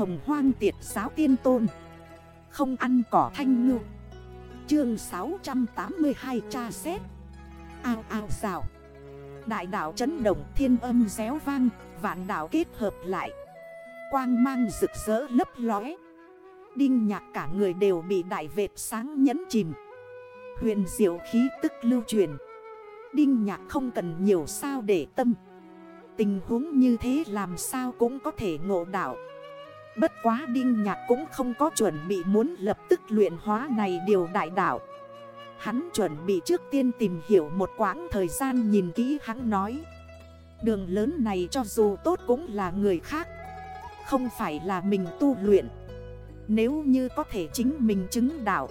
hồng hoang tiệt giáo tiên tôn. Không ăn cỏ thanh ngư. Chương 682 tra xét. Ao ao rào. Đại đảo chấn động, thiên âm réo vang, Vạn đảo kết hợp lại. Quang mang rực rỡ lấp lóe. Đinh nhạc cả người đều bị đại vệt sáng nhấn chìm. Huyền diệu khí tức lưu truyền. Đinh nhạc không cần nhiều sao để tâm. Tình huống như thế làm sao cũng có thể ngộ đạo. Bất quá Đinh Nhạc cũng không có chuẩn bị muốn lập tức luyện hóa này điều đại đạo. Hắn chuẩn bị trước tiên tìm hiểu một quãng thời gian nhìn kỹ hắn nói. Đường lớn này cho dù tốt cũng là người khác. Không phải là mình tu luyện. Nếu như có thể chính mình chứng đạo,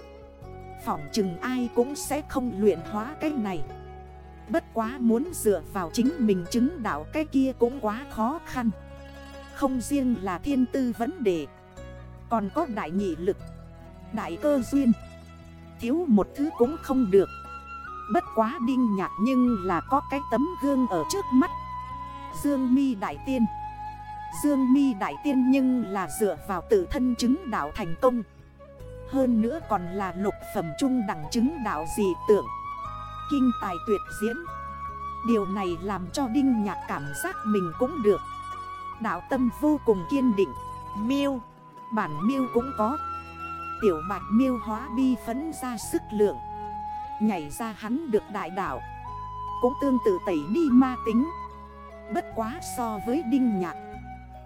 Phỏng chừng ai cũng sẽ không luyện hóa cái này. Bất quá muốn dựa vào chính mình chứng đạo cái kia cũng quá khó khăn. Không riêng là thiên tư vấn đề, Còn có đại nghị lực, Đại cơ duyên. Thiếu một thứ cũng không được. Bất quá đinh nhạt nhưng là có cái tấm gương ở trước mắt. Dương mi đại tiên. Dương mi đại tiên nhưng là dựa vào tự thân chứng đạo thành công. Hơn nữa còn là lục phẩm trung đẳng chứng đạo dị tượng. Kinh tài tuyệt diễm. Điều này làm cho Đinh Nhạc cảm giác mình cũng được. Đạo tâm vô cùng kiên định. Miêu, Bản miêu cũng có. Tiểu bạch miêu hóa bi phấn ra sức lượng. Nhảy ra hắn được đại đạo. Cũng tương tự tẩy đi ma tính. Bất quá so với Đinh Nhạc,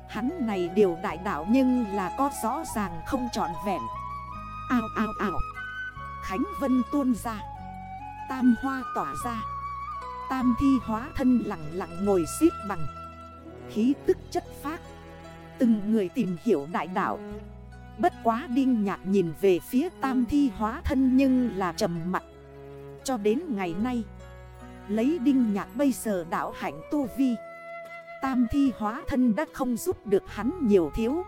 Hắn này điều đại đạo nhưng là có rõ ràng không trọn vẹn. Ao ao ao. Khánh Vân tuôn ra. Tam hoa tỏa ra. Tam thi hóa thân lặng lặng ngồi xếp bằng. Khí tức chất phát Từng người tìm hiểu đại đạo. Bất quá đinh nhạc nhìn về phía tam thi hóa thân nhưng là trầm mặt Cho đến ngày nay, Lấy đinh nhạc bây giờ đảo hạnh tu vi, Tam thi hóa thân đã không giúp được hắn nhiều thiếu.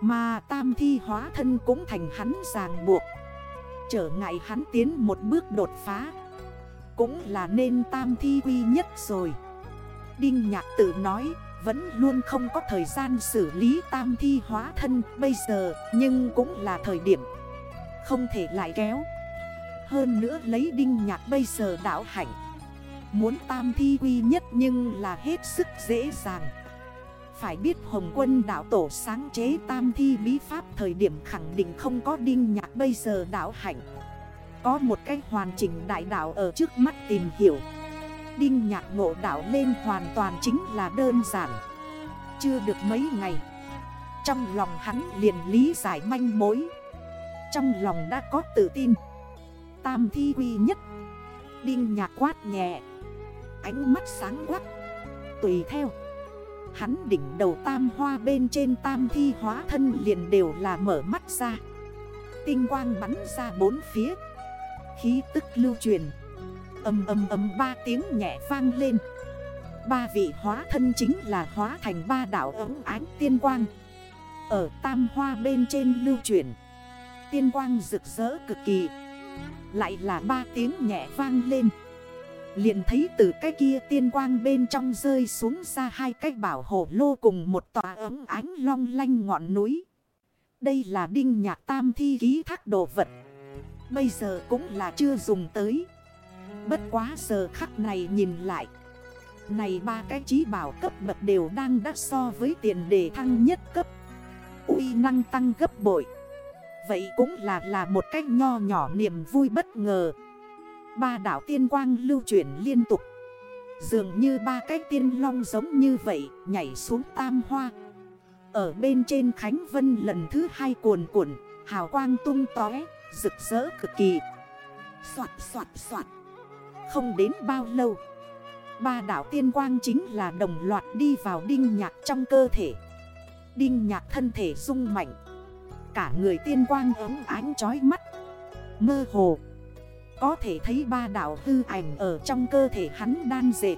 Mà tam thi hóa thân cũng thành hắn ràng buộc. Trở ngại hắn tiến một bước đột phá. Cũng là nên tam thi uy nhất rồi. Đinh nhạc tự nói vẫn luôn không có thời gian xử lý tam thi hóa thân bây giờ, Nhưng cũng là thời điểm. Không thể lại kéo. Hơn nữa lấy đinh nhạc bây giờ đảo hạnh. Muốn tam thi quy nhất nhưng là hết sức dễ dàng. Phải biết Hồng quân đảo tổ sáng chế tam thi bí pháp thời điểm khẳng định không có đinh nhạc bây giờ đảo hạnh. Có một cách hoàn chỉnh đại đảo ở trước mắt tìm hiểu. Đinh nhạc ngộ đảo lên hoàn toàn chính là đơn giản. Chưa được mấy ngày, Trong lòng hắn liền lý giải manh mối. Trong lòng đã có tự tin. Tam thi quy nhất. Đinh nhạc quát nhẹ. Ánh mắt sáng quắc. Tùy theo. Hắn đỉnh đầu tam hoa bên trên tam thi hóa thân liền đều là mở mắt ra. Tinh quang bắn ra bốn phía. Khí tức lưu truyền. Âm âm âm ba tiếng nhẹ vang lên Ba vị hóa thân chính là hóa thành ba đảo ấm ánh tiên quang Ở tam hoa bên trên lưu truyền Tiên quang rực rỡ cực kỳ Lại là ba tiếng nhẹ vang lên Liền thấy từ cái kia tiên quang bên trong rơi xuống ra hai cái bảo hộ lô cùng một tòa ấm ánh long lanh ngọn núi. Đây là đinh nhạc tam thi ký thác đồ vật. Bây giờ cũng là chưa dùng tới. Bất quá giờ khắc này nhìn lại. Này ba cái trí bảo cấp bậc đều đang đắt so với tiền đề thăng nhất cấp. uy năng tăng gấp bội. Vậy cũng là là một cách nho nhỏ niềm vui bất ngờ. Ba đảo tiên quang lưu chuyển liên tục Dường như ba cái tiên long giống như vậy Nhảy xuống tam hoa Ở bên trên Khánh Vân lần thứ hai cuồn cuộn, Hào quang tung tóe, Rực rỡ cực kỳ Xoạt xoạt xoạt không đến bao lâu. Ba đảo tiên quang chính là đồng loạt đi vào đinh nhạc trong cơ thể. Đinh nhạc thân thể rung mạnh. Cả người tiên quang ấm ánh chói mắt. Mơ hồ. Có thể thấy ba đảo hư ảnh ở trong cơ thể hắn đan dệt.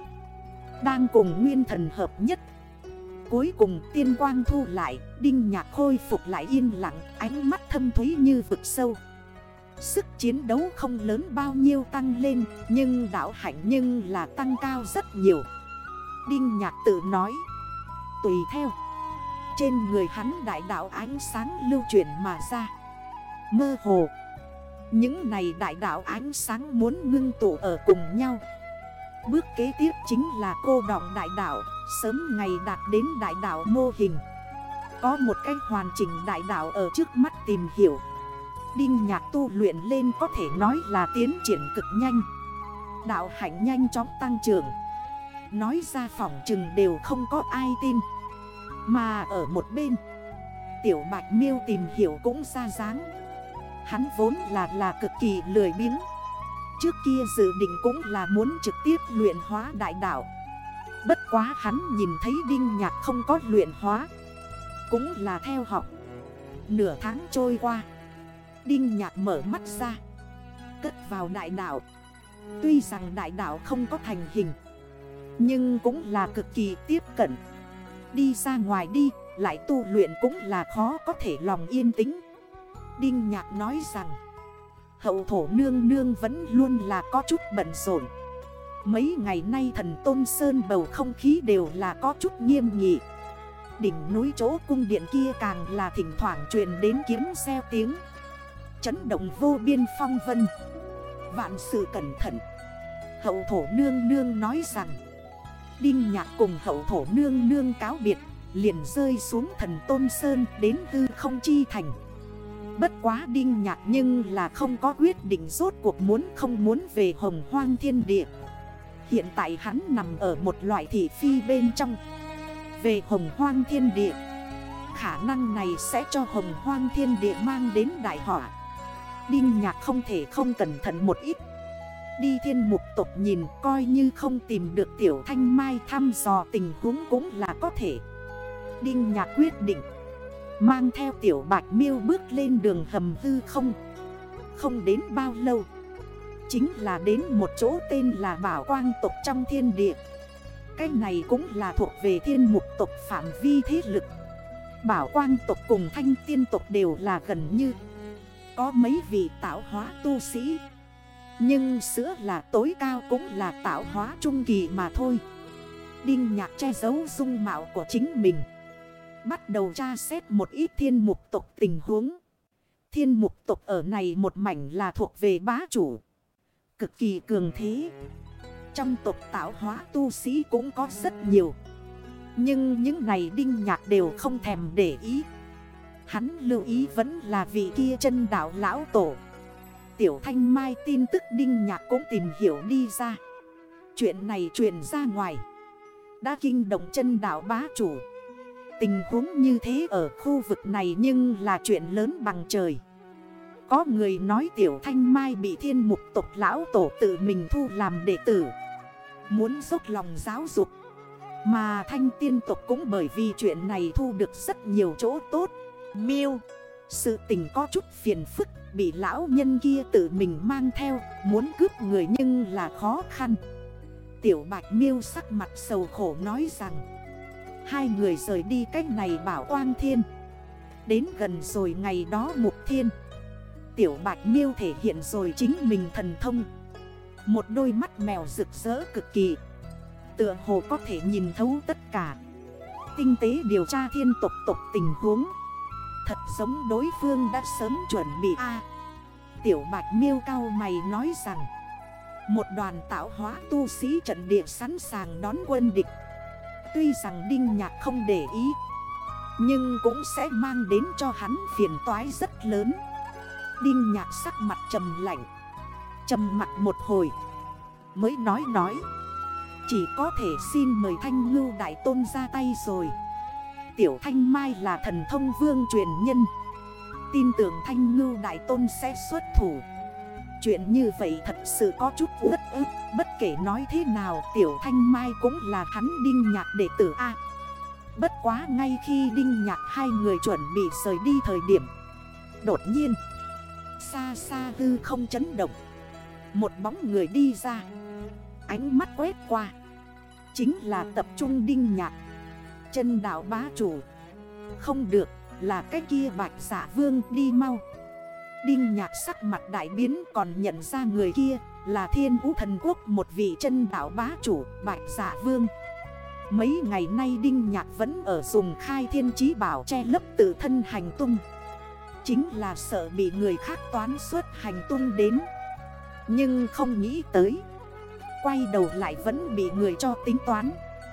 Đang cùng nguyên thần hợp nhất. Cuối cùng tiên quang thu lại, Đinh nhạc khôi phục lại yên lặng, Ánh mắt thâm thúy như vực sâu. Sức chiến đấu không lớn bao nhiêu tăng lên, Nhưng đảo hạnh nhưng là tăng cao rất nhiều. Đinh nhạc tự nói, Tùy theo. Trên người hắn đại đạo ánh sáng lưu chuyển mà ra. Mơ hồ. Những này đại đạo ánh sáng muốn ngưng tụ ở cùng nhau. Bước kế tiếp chính là cô đọng đại đạo, Sớm ngày đạt đến đại đạo mô hình. Có một cách hoàn chỉnh đại đạo ở trước mắt tìm hiểu. Đinh nhạc tu luyện lên có thể nói là tiến triển cực nhanh. Đạo hạnh nhanh chóng tăng trưởng. Nói ra phỏng chừng đều không có ai tin. Mà ở một bên, Tiểu Bạch Miêu tìm hiểu cũng ra dáng. Hắn vốn là là cực kỳ lười biếng. Trước kia dự định cũng là muốn trực tiếp luyện hóa đại đạo. Bất quá hắn nhìn thấy Đinh Nhạc không có luyện hóa. Cũng là theo học. Nửa tháng trôi qua. Đinh Nhạc mở mắt ra. Cất vào đại đạo. Tuy rằng đại đạo không có thành hình, Nhưng cũng là cực kỳ tiếp cận. Đi ra ngoài đi, Lại tu luyện cũng là khó có thể lòng yên tĩnh. Đinh Nhạc nói rằng, Hậu thổ nương nương vẫn luôn là có chút bận rộn. Mấy ngày nay thần Tôn Sơn bầu không khí đều là có chút nghiêm nghị. Đỉnh núi chỗ cung điện kia càng là thỉnh thoảng truyền đến kiếm xeo tiếng. Chấn động vô biên phong vân. Vạn sự cẩn thận. Hậu thổ nương nương nói rằng, Đinh nhạc cùng hậu thổ nương nương cáo biệt, Liền rơi xuống thần Tôn Sơn đến hư không chi thành. Bất quá đinh nhạc nhưng là không có quyết định rốt cuộc muốn không muốn về hồng hoang thiên địa. Hiện tại hắn nằm ở một loại thị phi bên trong. Về hồng hoang thiên địa, Khả năng này sẽ cho hồng hoang thiên địa mang đến đại họa. Đinh nhạc không thể không cẩn thận một ít. Đi thiên mục tộc nhìn coi như không tìm được tiểu thanh mai thăm dò tình huống cũng là có thể. Đinh nhạc quyết định, Mang theo tiểu bạch miêu bước lên đường hầm hư không. Không đến bao lâu, Chính là đến một chỗ tên là Bảo Quang tộc trong thiên địa. Cái này cũng là thuộc về thiên mục tộc phạm vi thế lực. Bảo Quang tộc cùng thanh tiên tộc đều là gần như có mấy vị tạo hóa tu sĩ Nhưng sữa là tối cao cũng là tạo hóa trung kỳ mà thôi Đinh nhạc che giấu dung mạo của chính mình Bắt đầu tra xét một ít thiên mục tộc tình huống. Thiên mục tộc ở này một mảnh là thuộc về bá chủ. Cực kỳ cường thế. Trong tộc tạo hóa tu sĩ cũng có rất nhiều. Nhưng những này đinh nhạc đều không thèm để ý. Hắn lưu ý vẫn là vị kia chân đảo lão tổ. Tiểu Thanh Mai tin tức đinh nhạc cũng tìm hiểu đi ra. Chuyện này truyền ra ngoài. Đã kinh động chân đảo bá chủ. Tình huống như thế ở khu vực này nhưng là chuyện lớn bằng trời Có người nói tiểu thanh mai bị thiên mục tộc lão tổ tự mình thu làm đệ tử Muốn dốc lòng giáo dục Mà thanh tiên tộc cũng bởi vì chuyện này thu được rất nhiều chỗ tốt Miêu. Sự tình có chút phiền phức, Bị lão nhân kia tự mình mang theo, Muốn cướp người nhưng là khó khăn. Tiểu bạch miêu sắc mặt sầu khổ nói rằng, Hai người rời đi cách này bảo quang thiên. Đến gần rồi ngày đó mục thiên. Tiểu bạch miêu thể hiện rồi chính mình thần thông. Một đôi mắt mèo rực rỡ cực kỳ. Tựa hồ có thể nhìn thấu tất cả. Tinh tế điều tra thiên tộc tộc tình huống. Thật giống đối phương đã sớm chuẩn bị. A. Tiểu bạch miêu cao mày nói rằng, Một đoàn tạo hóa tu sĩ trận địa sẵn sàng đón quân địch. Tuy rằng Đinh Nhạc không để ý, Nhưng cũng sẽ mang đến cho hắn phiền toái rất lớn. Đinh Nhạc sắc mặt trầm lạnh, Trầm mặt một hồi, Mới nói nói, Chỉ có thể xin mời Thanh Ngưu Đại Tôn ra tay rồi. Tiểu Thanh Mai là thần thông vương truyền nhân. Tin tưởng Thanh Ngưu Đại Tôn sẽ xuất thủ. Chuyện như vậy thật sự có chút rất ức. Bất kể nói thế nào, Tiểu Thanh Mai cũng là hắn Đinh Nhạc đệ tử A. Bất quá ngay khi Đinh Nhạc hai người chuẩn bị rời đi thời điểm, Đột nhiên, Xa xa hư không chấn động. Một bóng người đi ra, Ánh mắt quét qua. Chính là tập trung Đinh Nhạc. Chân đảo bá chủ. Không được, là cái kia bạch giả vương đi mau. Đinh nhạc sắc mặt đại biến còn nhận ra người kia, là thiên vũ thần quốc một vị chân đảo bá chủ, bạch giả vương. Mấy ngày nay Đinh Nhạc vẫn ở dùng khai thiên chí bảo che lấp tự thân hành tung. Chính là sợ bị người khác toán suốt hành tung đến. Nhưng không nghĩ tới, Quay đầu lại vẫn bị người cho tính toán.